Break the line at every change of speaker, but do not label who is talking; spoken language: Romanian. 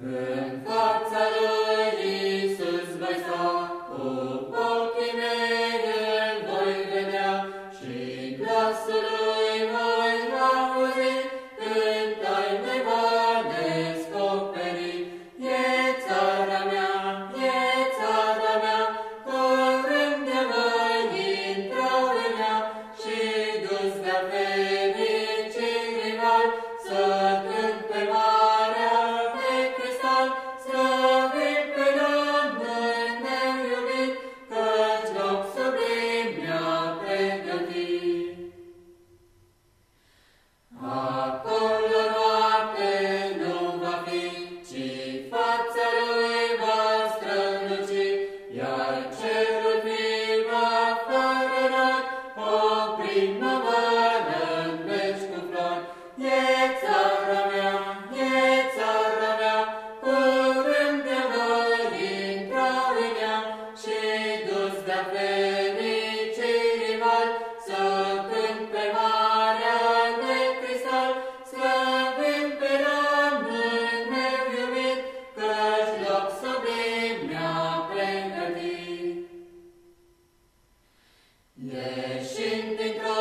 Yeah. Ieșind dintr-o